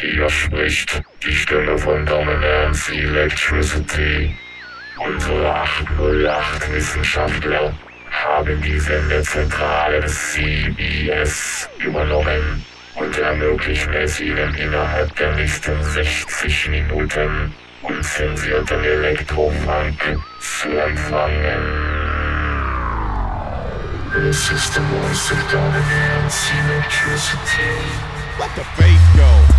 Hier spricht die Stimme von Dominance Electricity. Unsere 808 Wissenschaftler haben die Sendezentrale des CBS übernommen und ermöglichen es ihnen innerhalb der nächsten 60 Minuten unzensierten Elektrofunk zu empfangen. This is the voice of dominance electricity. Let the bass go.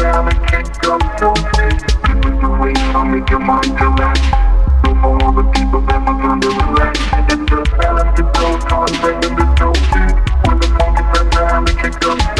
down and can't go forward. People away from make your mind relax. No more all the people that my thunder relax. And then balance is so hard, bringing the dope. When the funk is down and can't.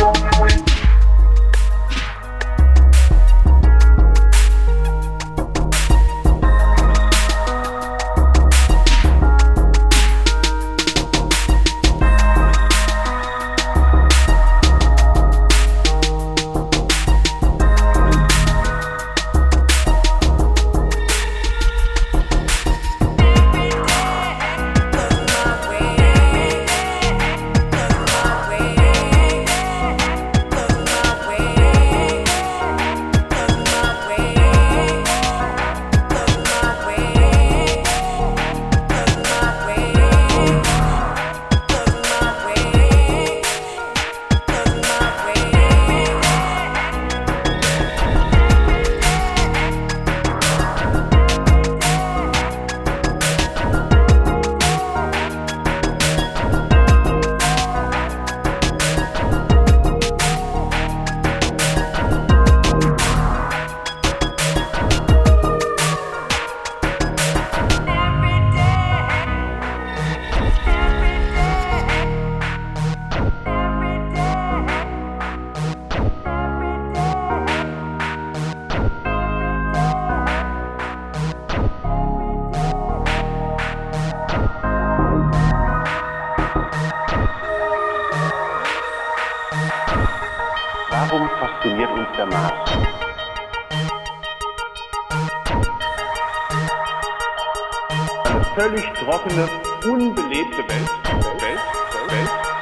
Völlig trockene, unbelebte Welt. Welt, Welt, Welt,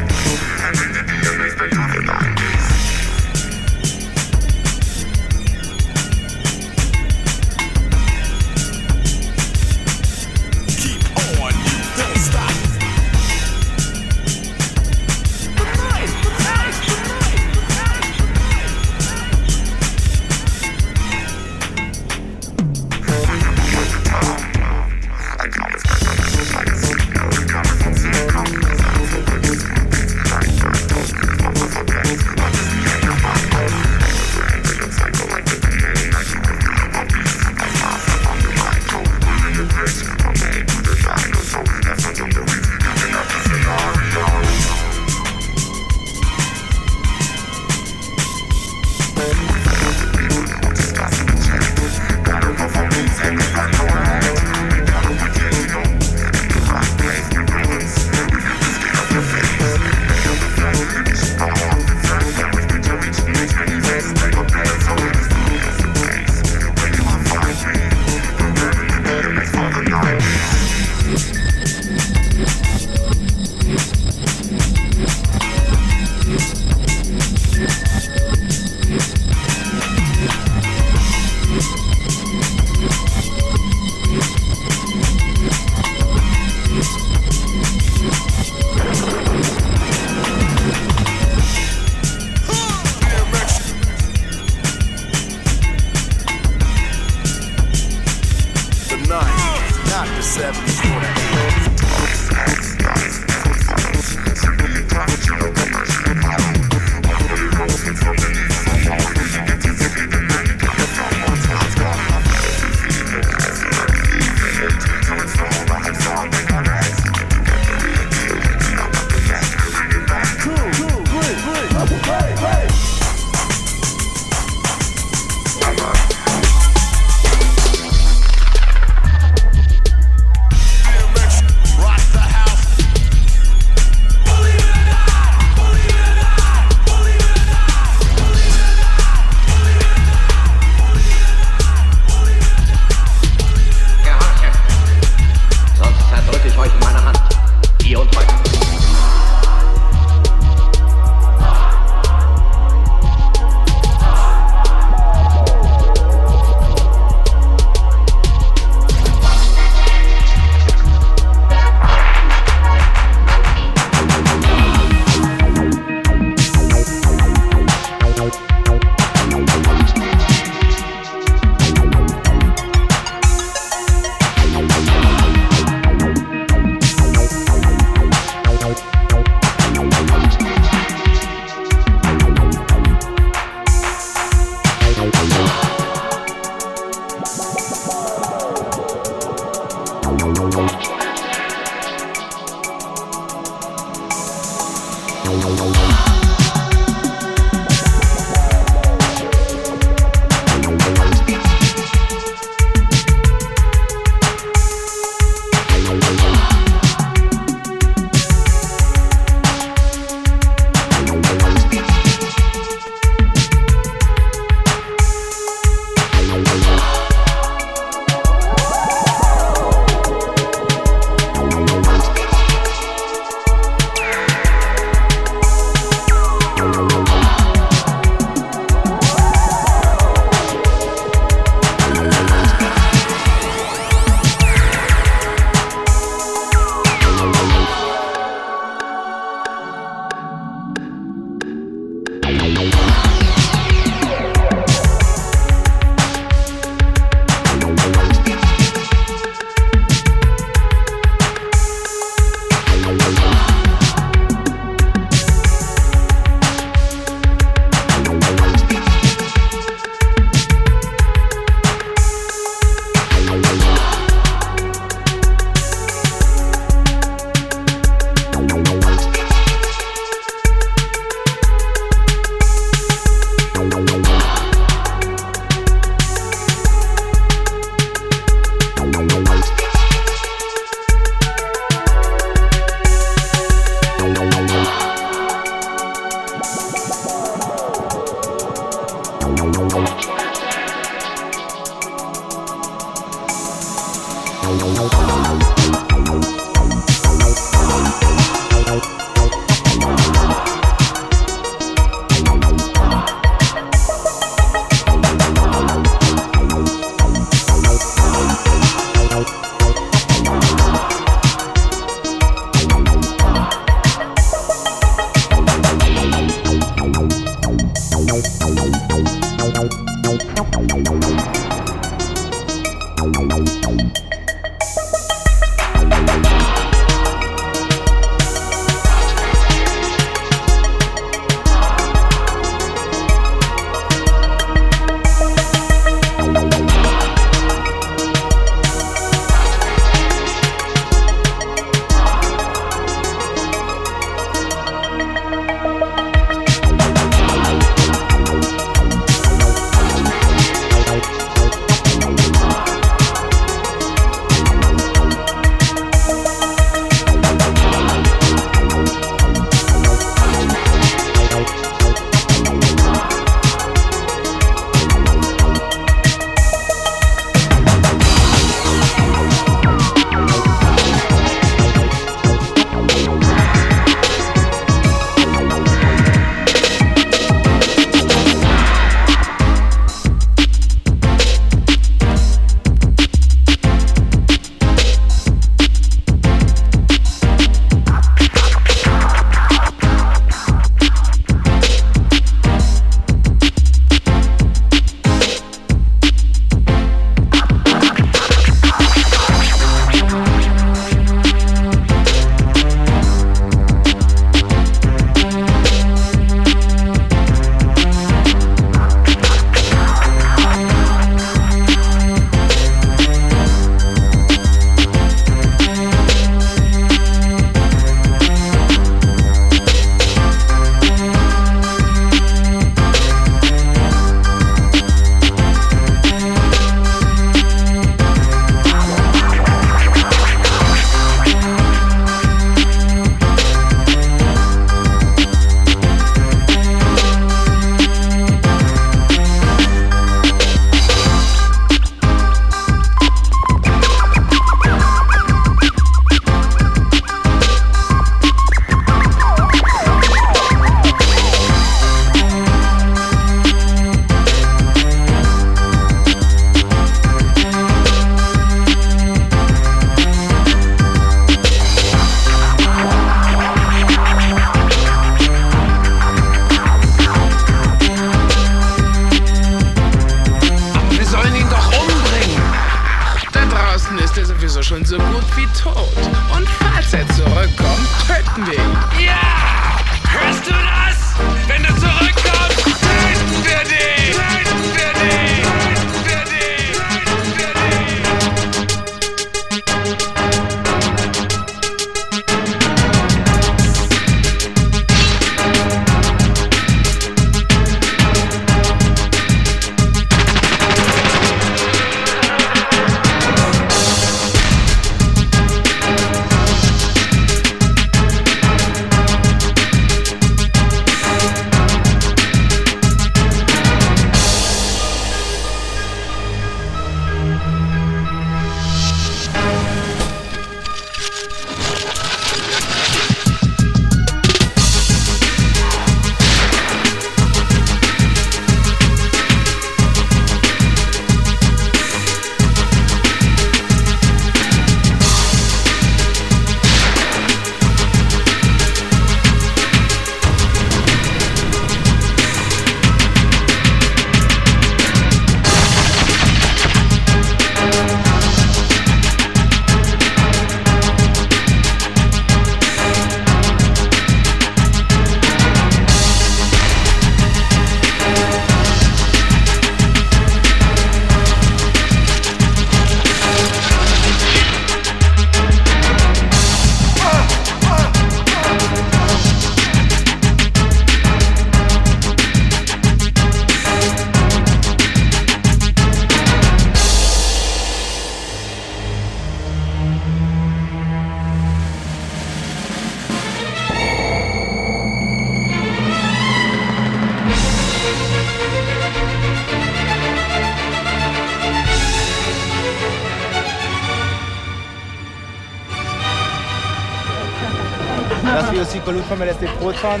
vom LSD Proton,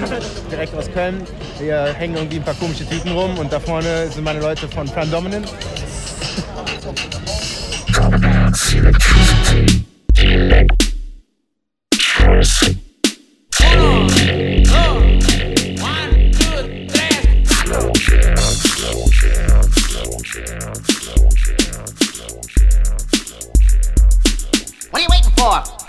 direkt aus Köln. Wir hängen irgendwie ein paar komische Typen rum und da vorne sind meine Leute von Prime Dominant. Dominance, electricity, electricity. What are you waiting for?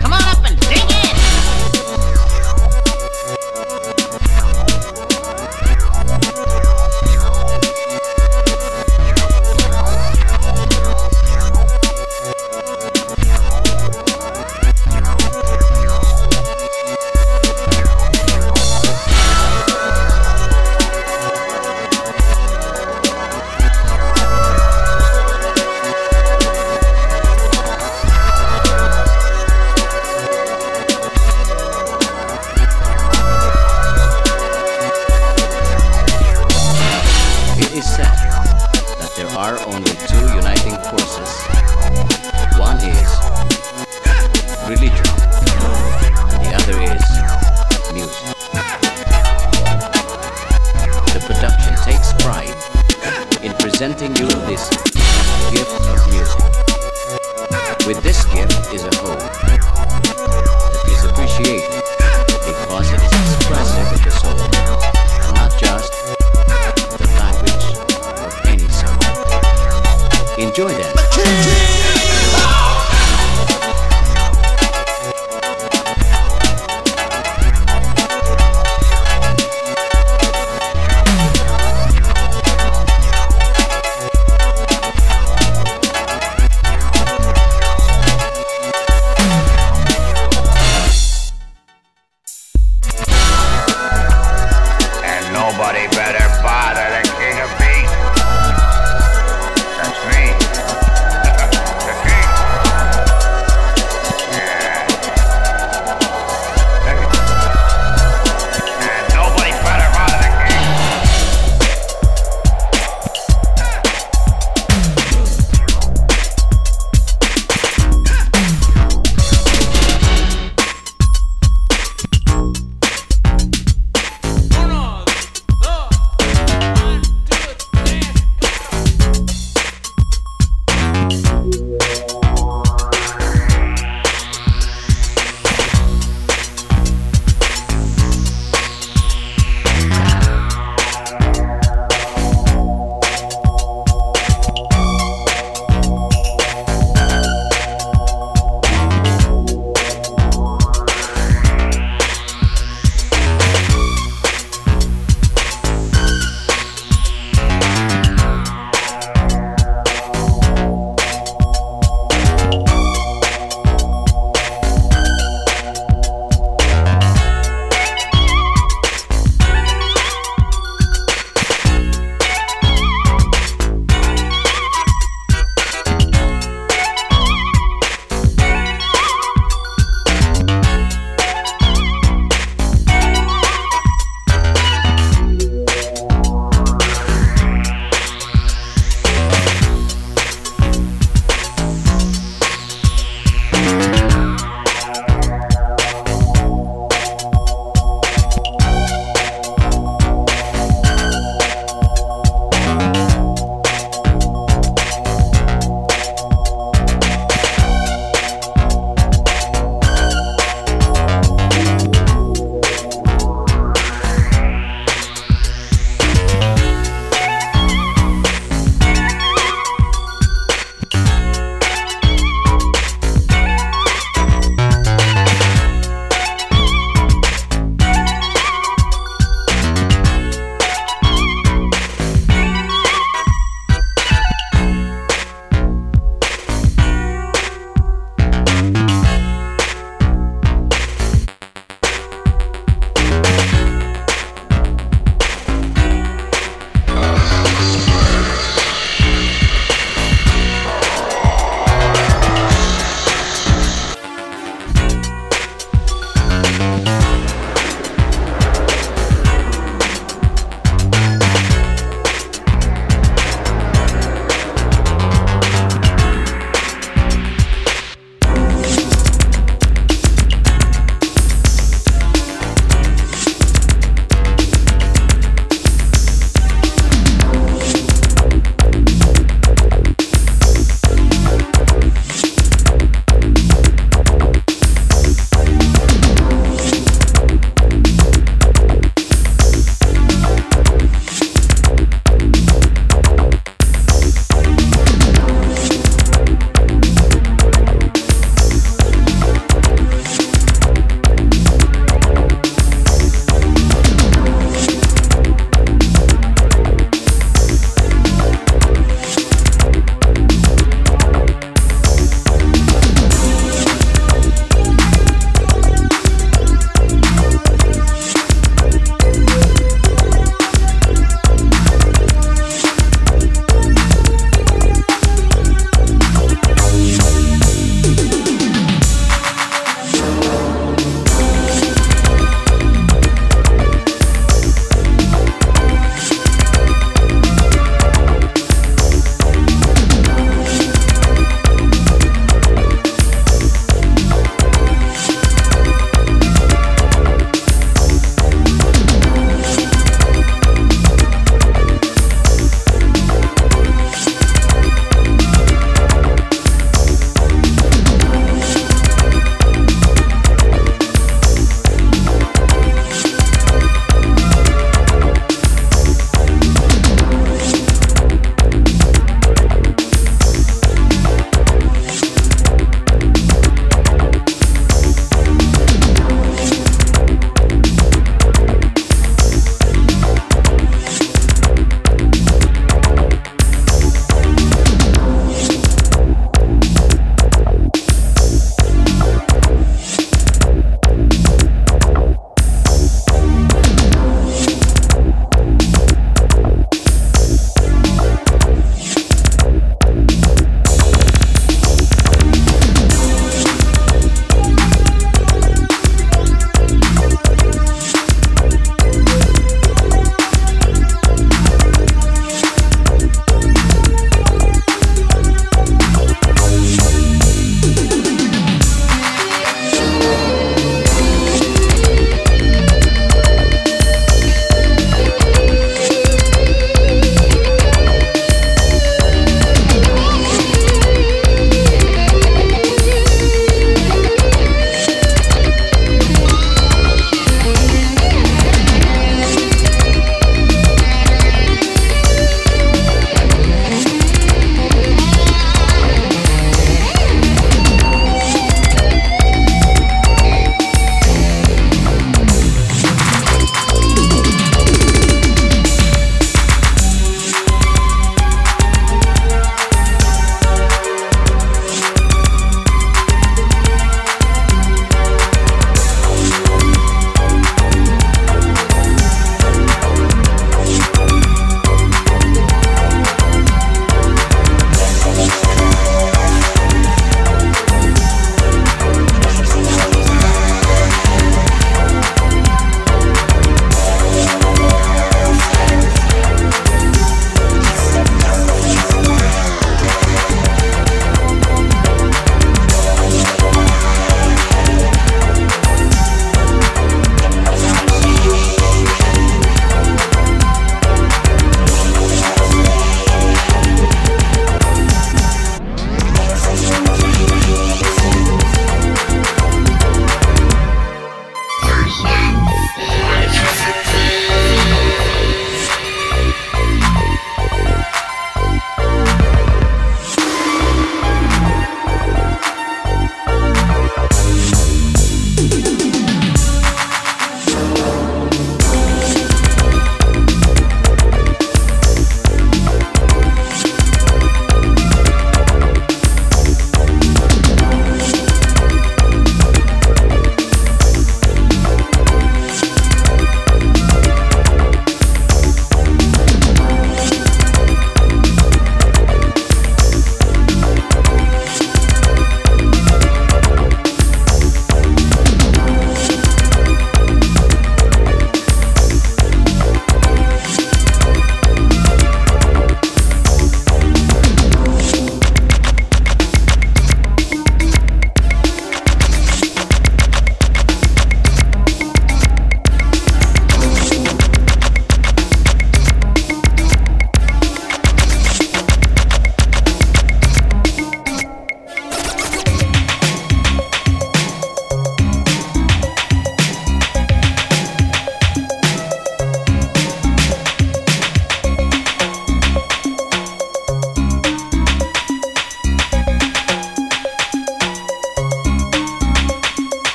nobody better.